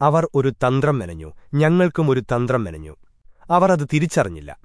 അവർ ഒരു തന്ത്രം മെനഞ്ഞു. ഞങ്ങൾക്കും ഒരു തന്ത്രം മെനഞ്ഞു. അവർ അത് തിരിച്ചറിഞ്ഞില്ല.